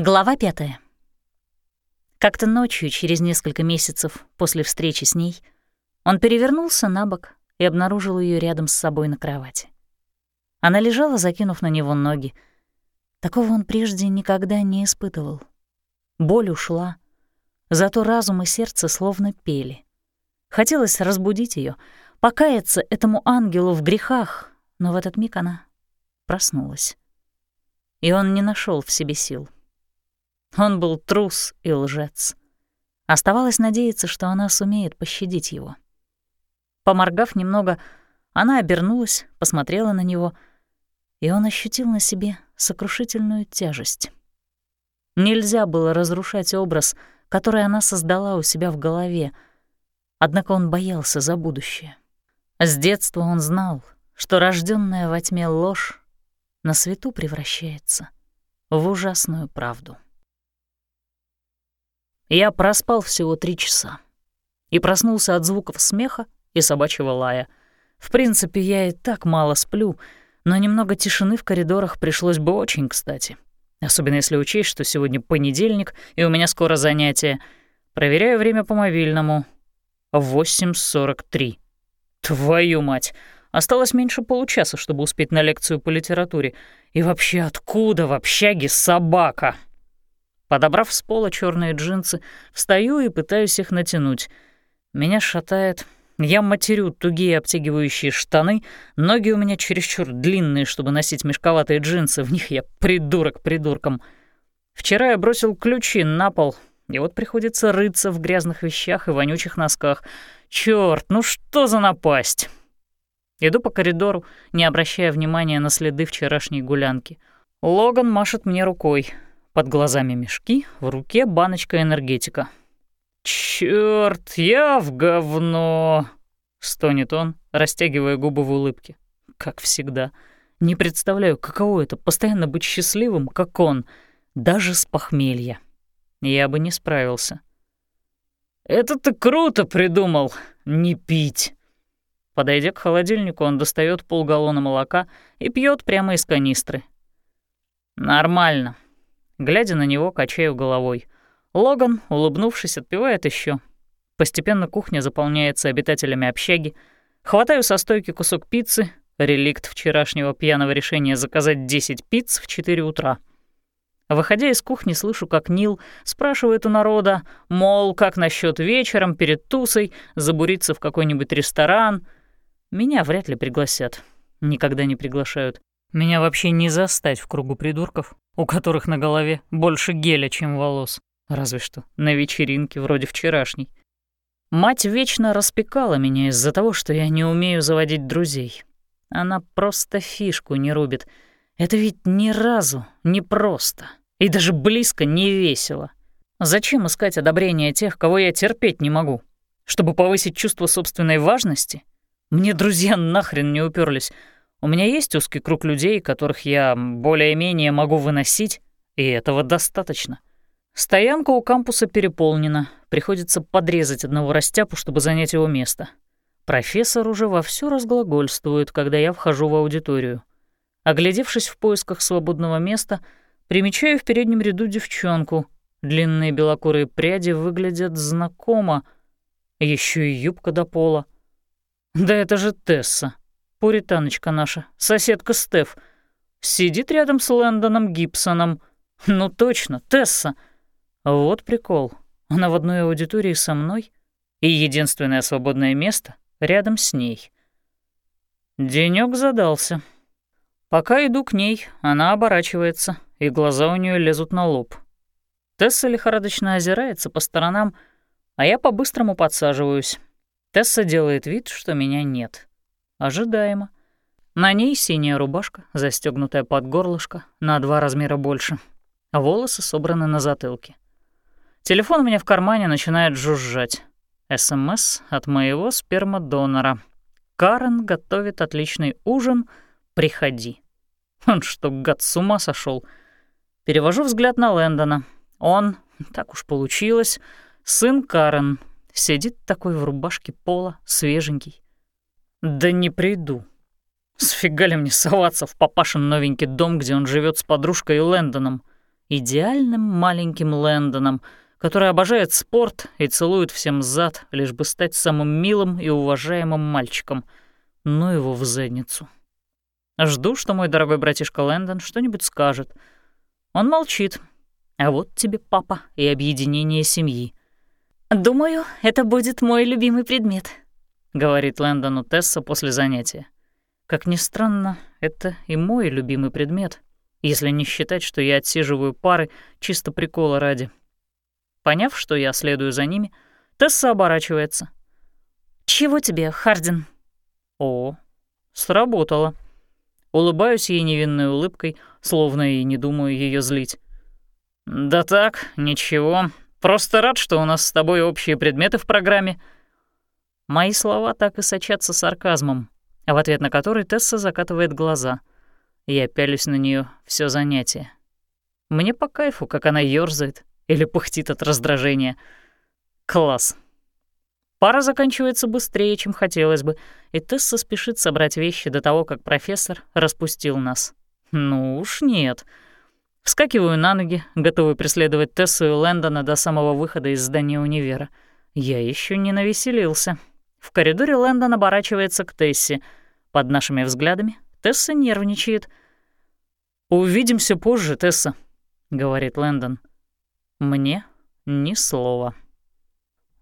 Глава пятая. Как-то ночью, через несколько месяцев после встречи с ней, он перевернулся на бок и обнаружил ее рядом с собой на кровати. Она лежала, закинув на него ноги. Такого он прежде никогда не испытывал. Боль ушла, зато разум и сердце словно пели. Хотелось разбудить ее, покаяться этому ангелу в грехах, но в этот миг она проснулась. И он не нашел в себе сил. Он был трус и лжец. Оставалось надеяться, что она сумеет пощадить его. Поморгав немного, она обернулась, посмотрела на него, и он ощутил на себе сокрушительную тяжесть. Нельзя было разрушать образ, который она создала у себя в голове, однако он боялся за будущее. С детства он знал, что рожденная во тьме ложь на свету превращается в ужасную правду. Я проспал всего три часа и проснулся от звуков смеха и собачьего лая. В принципе, я и так мало сплю, но немного тишины в коридорах пришлось бы очень кстати. Особенно если учесть, что сегодня понедельник, и у меня скоро занятие. Проверяю время по мобильному. 8.43. Твою мать! Осталось меньше получаса, чтобы успеть на лекцию по литературе. И вообще, откуда в общаге собака? Подобрав с пола черные джинсы, встаю и пытаюсь их натянуть. Меня шатает. Я матерю тугие обтягивающие штаны, ноги у меня чересчур длинные, чтобы носить мешковатые джинсы, в них я придурок придурком. Вчера я бросил ключи на пол, и вот приходится рыться в грязных вещах и вонючих носках. Чёрт, ну что за напасть? Иду по коридору, не обращая внимания на следы вчерашней гулянки. Логан машет мне рукой. Под глазами мешки, в руке баночка энергетика. «Чёрт, я в говно!» — стонет он, растягивая губы в улыбке. Как всегда. Не представляю, каково это — постоянно быть счастливым, как он, даже с похмелья. Я бы не справился. «Это ты круто придумал, не пить!» Подойдя к холодильнику, он достает полгаллона молока и пьет прямо из канистры. «Нормально». Глядя на него, качаю головой. Логан, улыбнувшись, отпивает еще. Постепенно кухня заполняется обитателями общаги. Хватаю со стойки кусок пиццы, реликт вчерашнего пьяного решения заказать 10 пиц в 4 утра. Выходя из кухни, слышу, как Нил спрашивает у народа, мол, как насчет вечером перед тусой забуриться в какой-нибудь ресторан — меня вряд ли пригласят. Никогда не приглашают. Меня вообще не застать в кругу придурков, у которых на голове больше геля, чем волос. Разве что на вечеринке вроде вчерашней. Мать вечно распекала меня из-за того, что я не умею заводить друзей. Она просто фишку не рубит. Это ведь ни разу не просто. И даже близко не весело. Зачем искать одобрение тех, кого я терпеть не могу? Чтобы повысить чувство собственной важности? Мне друзья нахрен не уперлись. У меня есть узкий круг людей, которых я более-менее могу выносить, и этого достаточно. Стоянка у кампуса переполнена, приходится подрезать одного растяпу, чтобы занять его место. Профессор уже вовсю разглагольствует, когда я вхожу в аудиторию. Оглядевшись в поисках свободного места, примечаю в переднем ряду девчонку. Длинные белокурые пряди выглядят знакомо, еще и юбка до пола. Да это же Тесса, пуританочка наша, соседка Стеф. Сидит рядом с Лэндоном Гибсоном. Ну точно, Тесса. Вот прикол. Она в одной аудитории со мной, и единственное свободное место рядом с ней. Денёк задался. Пока иду к ней, она оборачивается, и глаза у нее лезут на лоб. Тесса лихорадочно озирается по сторонам, а я по-быстрому подсаживаюсь. Тесса делает вид, что меня нет. Ожидаемо. На ней синяя рубашка, застегнутая под горлышко, на два размера больше. Волосы собраны на затылке. Телефон у меня в кармане начинает жужжать. СМС от моего спермодонора. Карен готовит отличный ужин. Приходи. Он что, гад, с ума сошел? Перевожу взгляд на Лэндона. Он, так уж получилось, сын Карен, Сидит такой в рубашке пола, свеженький. Да не приду. Сфига ли мне соваться в папашин новенький дом, где он живет с подружкой и Лэндоном? идеальным маленьким Лэндоном, который обожает спорт и целует всем зад, лишь бы стать самым милым и уважаемым мальчиком. Ну его в задницу. Жду, что мой дорогой братишка Лэндон что-нибудь скажет. Он молчит. А вот тебе папа и объединение семьи. «Думаю, это будет мой любимый предмет», — говорит Лэндону Тесса после занятия. Как ни странно, это и мой любимый предмет, если не считать, что я отсиживаю пары чисто прикола ради. Поняв, что я следую за ними, Тесса оборачивается. «Чего тебе, Хардин?» «О, сработало». Улыбаюсь ей невинной улыбкой, словно и не думаю ее злить. «Да так, ничего. Просто рад, что у нас с тобой общие предметы в программе». Мои слова так и сочатся сарказмом, в ответ на который Тесса закатывает глаза. Я пялюсь на нее все занятие. Мне по кайфу, как она ёрзает или пыхтит от раздражения. Класс. Пара заканчивается быстрее, чем хотелось бы, и Тесса спешит собрать вещи до того, как профессор распустил нас. Ну уж нет. Вскакиваю на ноги, готовый преследовать Тессу и Лэндона до самого выхода из здания универа. Я еще не навеселился. В коридоре Лэндон оборачивается к Тессе. Под нашими взглядами Тесса нервничает. «Увидимся позже, Тесса», — говорит Лэндон. Мне ни слова.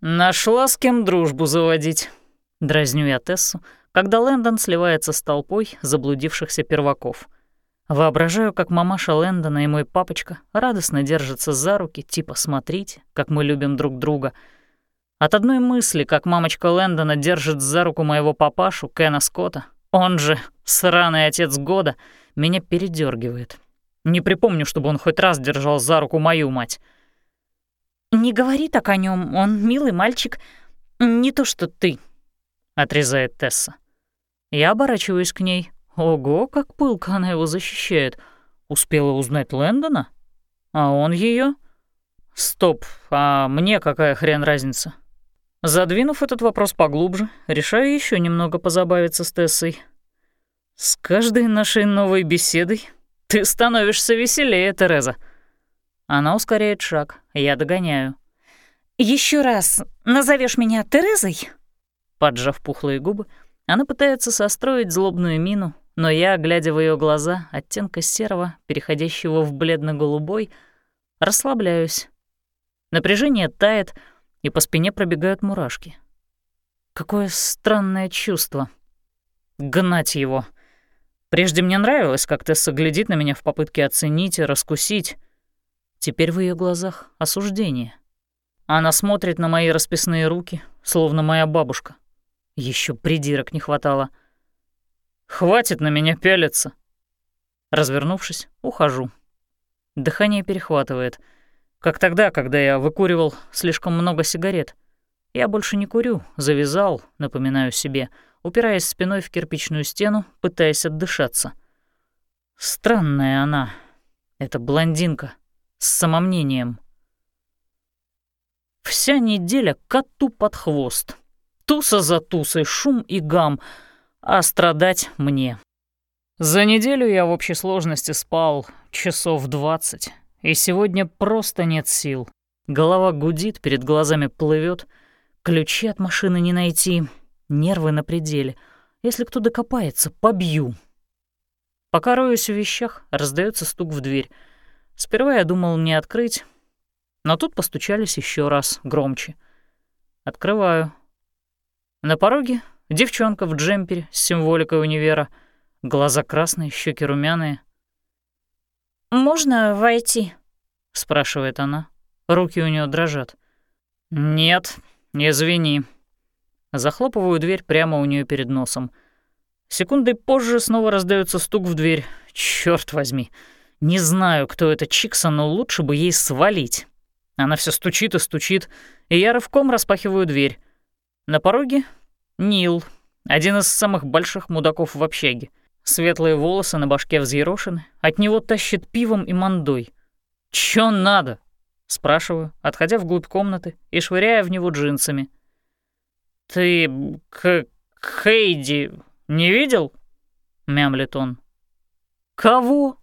«Нашла с кем дружбу заводить», — дразню я Тессу, когда Лэндон сливается с толпой заблудившихся перваков — Воображаю, как мамаша Лэндона и мой папочка радостно держатся за руки, типа «смотрите, как мы любим друг друга». От одной мысли, как мамочка Лэндона держит за руку моего папашу, Кена Скотта, он же сраный отец года, меня передергивает. Не припомню, чтобы он хоть раз держал за руку мою мать. «Не говори так о нем, он милый мальчик, не то что ты», — отрезает Тесса. Я оборачиваюсь к ней, Ого, как пылко она его защищает. Успела узнать Лэндона? А он ее? Стоп, а мне какая хрен разница? Задвинув этот вопрос поглубже, решаю еще немного позабавиться с Тессой. С каждой нашей новой беседой ты становишься веселее, Тереза. Она ускоряет шаг, я догоняю. Еще раз назовешь меня Терезой? Поджав пухлые губы, она пытается состроить злобную мину, но я, глядя в ее глаза, оттенка серого, переходящего в бледно-голубой, расслабляюсь. Напряжение тает, и по спине пробегают мурашки. Какое странное чувство. Гнать его. Прежде мне нравилось, как Тесса глядит на меня в попытке оценить и раскусить. Теперь в ее глазах осуждение. Она смотрит на мои расписные руки, словно моя бабушка. Еще придирок не хватало — Хватит на меня пялиться. Развернувшись, ухожу. Дыхание перехватывает. Как тогда, когда я выкуривал слишком много сигарет. Я больше не курю, завязал, напоминаю себе, упираясь спиной в кирпичную стену, пытаясь отдышаться. Странная она, эта блондинка, с самомнением. Вся неделя коту под хвост. Туса за тусой, шум и гам — а страдать мне. За неделю я в общей сложности спал часов двадцать, и сегодня просто нет сил. Голова гудит, перед глазами плывет, ключи от машины не найти, нервы на пределе. Если кто докопается, побью. Пока роюсь в вещах, раздается стук в дверь. Сперва я думал не открыть, но тут постучались еще раз, громче. Открываю. На пороге Девчонка в джемпере с символикой универа, глаза красные, щеки румяные. «Можно войти?» — спрашивает она. Руки у нее дрожат. «Нет, извини». Захлопываю дверь прямо у нее перед носом. Секунды позже снова раздается стук в дверь. Черт возьми. Не знаю, кто это Чикса, но лучше бы ей свалить. Она все стучит и стучит, и я рывком распахиваю дверь. На пороге Нил, один из самых больших мудаков в общаге. Светлые волосы на башке взъерошены, от него тащит пивом и мандой. «Чё надо?» — спрашиваю, отходя вглубь комнаты и швыряя в него джинсами. «Ты к Хейди не видел?» — мямлит он. «Кого?»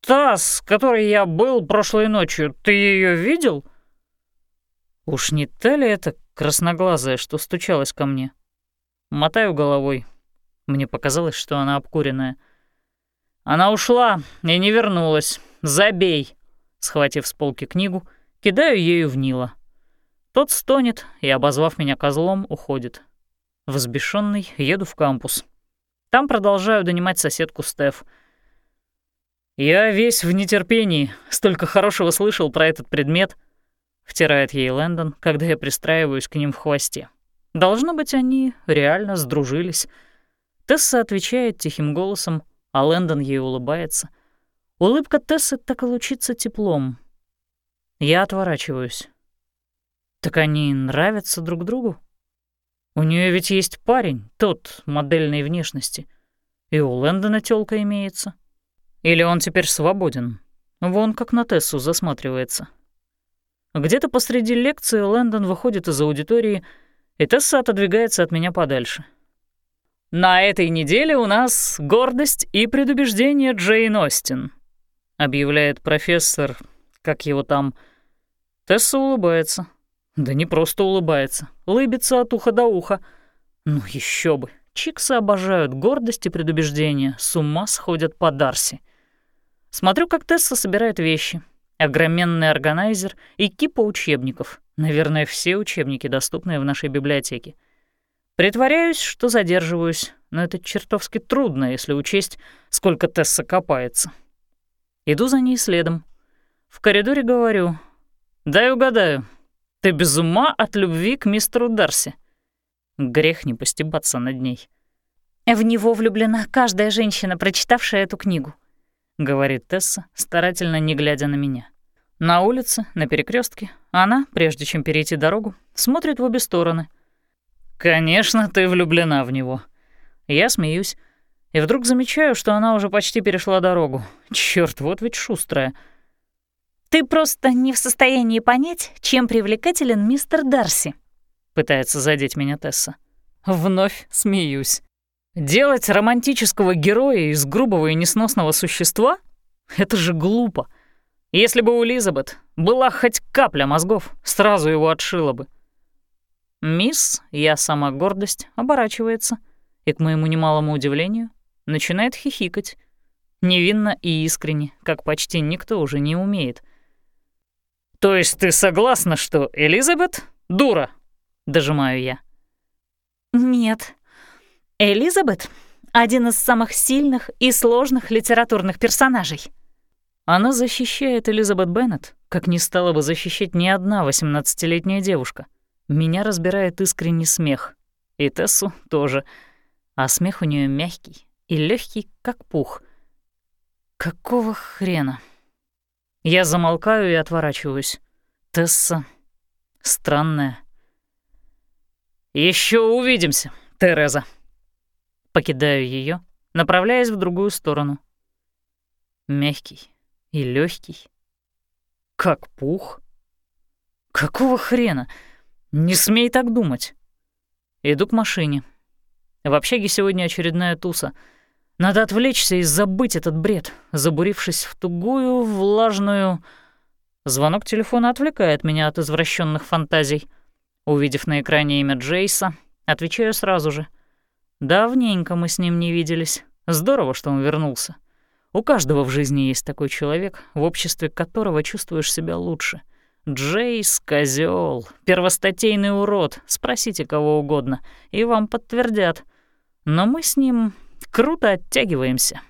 та, с которой я был прошлой ночью, ты ее видел?» Уж не та ли это красноглазая, что стучалась ко мне? Мотаю головой. Мне показалось, что она обкуренная. Она ушла и не вернулась. Забей. Схватив с полки книгу, кидаю ею в Нила. Тот стонет и, обозвав меня козлом, уходит. Взбешенный еду в кампус. Там продолжаю донимать соседку Стеф. «Я весь в нетерпении, столько хорошего слышал про этот предмет», — втирает ей Лэндон, когда я пристраиваюсь к ним в хвосте. Должно быть, они реально сдружились. Тесса отвечает тихим голосом, а Лэндон ей улыбается. Улыбка Тессы так и лучится теплом. Я отворачиваюсь. Так они нравятся друг другу? У нее ведь есть парень, тот модельной внешности. И у Лэндона тёлка имеется. Или он теперь свободен? Вон как на Тессу засматривается. Где-то посреди лекции Лэндон выходит из аудитории, и Тесса отодвигается от меня подальше. «На этой неделе у нас гордость и предубеждение Джейн Остин», объявляет профессор, как его там. Тесса улыбается. Да не просто улыбается, лыбится от уха до уха. Ну еще бы, чиксы обожают гордость и предубеждение, с ума сходят по Дарси. Смотрю, как Тесса собирает вещи — огроменный органайзер и кипа учебников. Наверное, все учебники, доступные в нашей библиотеке. Притворяюсь, что задерживаюсь, но это чертовски трудно, если учесть, сколько Тесса копается. Иду за ней следом. В коридоре говорю, «Дай угадаю, ты без ума от любви к мистеру Дарси». Грех не постебаться над ней. В него влюблена каждая женщина, прочитавшая эту книгу. — говорит Тесса, старательно не глядя на меня. На улице, на перекрестке, она, прежде чем перейти дорогу, смотрит в обе стороны. «Конечно, ты влюблена в него». Я смеюсь, и вдруг замечаю, что она уже почти перешла дорогу. Черт, вот ведь шустрая. «Ты просто не в состоянии понять, чем привлекателен мистер Дарси», — пытается задеть меня Тесса. Вновь смеюсь. Делать романтического героя из грубого и несносного существа — это же глупо. Если бы у Элизабет была хоть капля мозгов, сразу его отшила бы. Мисс, я сама гордость, оборачивается и, к моему немалому удивлению, начинает хихикать. Невинно и искренне, как почти никто уже не умеет. «То есть ты согласна, что Элизабет — дура?» — дожимаю я. «Нет», Элизабет — один из самых сильных и сложных литературных персонажей. Она защищает Элизабет Беннет, как не стала бы защищать ни одна 18-летняя девушка. Меня разбирает искренний смех. И Тессу тоже. А смех у нее мягкий и легкий, как пух. Какого хрена? Я замолкаю и отворачиваюсь. Тесса странная. Еще увидимся, Тереза. Покидаю ее, направляясь в другую сторону. Мягкий и легкий, как пух. Какого хрена? Не смей так думать. Иду к машине. В общаге сегодня очередная туса. Надо отвлечься и забыть этот бред, забурившись в тугую, влажную... Звонок телефона отвлекает меня от извращенных фантазий. Увидев на экране имя Джейса, отвечаю сразу же — Давненько мы с ним не виделись. Здорово, что он вернулся. У каждого в жизни есть такой человек, в обществе которого чувствуешь себя лучше. Джейс — козёл, первостатейный урод, спросите кого угодно, и вам подтвердят. Но мы с ним круто оттягиваемся.